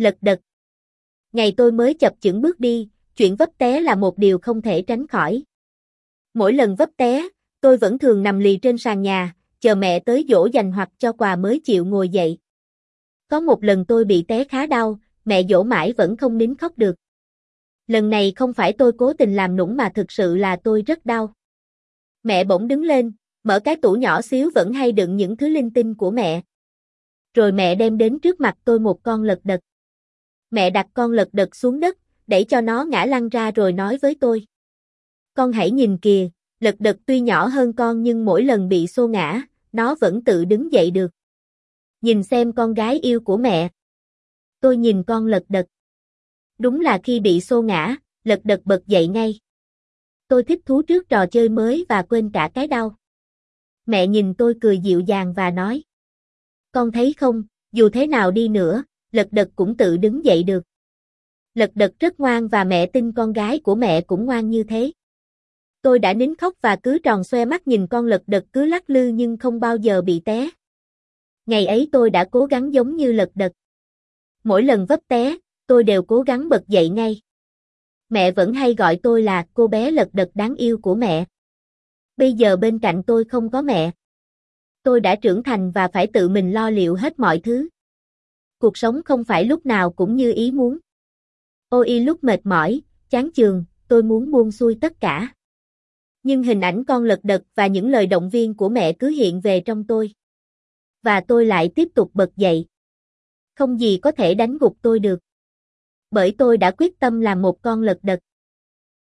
Lật đật. Ngày tôi mới chập chững bước đi, chuyện vấp té là một điều không thể tránh khỏi. Mỗi lần vấp té, tôi vẫn thường nằm lì trên sàn nhà, chờ mẹ tới dỗ dành hoặc cho quà mới chịu ngồi dậy. Có một lần tôi bị té khá đau, mẹ dỗ mãi vẫn không nín khóc được. Lần này không phải tôi cố tình làm nũng mà thực sự là tôi rất đau. Mẹ bỗng đứng lên, mở cái tủ nhỏ xíu vẫn hay đựng những thứ linh tinh của mẹ. Rồi mẹ đem đến trước mặt tôi một con lật đật. Mẹ đặt con lật đật xuống đất, đẩy cho nó ngã lăn ra rồi nói với tôi. Con hãy nhìn kìa, lật đật tuy nhỏ hơn con nhưng mỗi lần bị xô ngã, nó vẫn tự đứng dậy được. Nhìn xem con gái yêu của mẹ. Tôi nhìn con lật đật. Đúng là khi bị xô ngã, lật đật bật dậy ngay. Tôi thích thú trước trò chơi mới và quên cả cái đau. Mẹ nhìn tôi cười dịu dàng và nói. Con thấy không, dù thế nào đi nữa, lật đật cũng tự đứng dậy được. Lật đật rất ngoan và mẹ tin con gái của mẹ cũng ngoan như thế. Tôi đã nín khóc và cứ tròn xoe mắt nhìn con lật đật cứ lắc lư nhưng không bao giờ bị té. Ngày ấy tôi đã cố gắng giống như lật đật. Mỗi lần vấp té, tôi đều cố gắng bật dậy ngay. Mẹ vẫn hay gọi tôi là cô bé lật đật đáng yêu của mẹ. Bây giờ bên cạnh tôi không có mẹ. Tôi đã trưởng thành và phải tự mình lo liệu hết mọi thứ. Cuộc sống không phải lúc nào cũng như ý muốn. Ôi lúc mệt mỏi, chán chường, tôi muốn buông xuôi tất cả. Nhưng hình ảnh con lật đật và những lời động viên của mẹ cứ hiện về trong tôi. Và tôi lại tiếp tục bật dậy. Không gì có thể đánh gục tôi được. Bởi tôi đã quyết tâm làm một con lật đật.